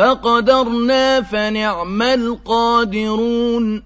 فقدرنا فنعم القادرون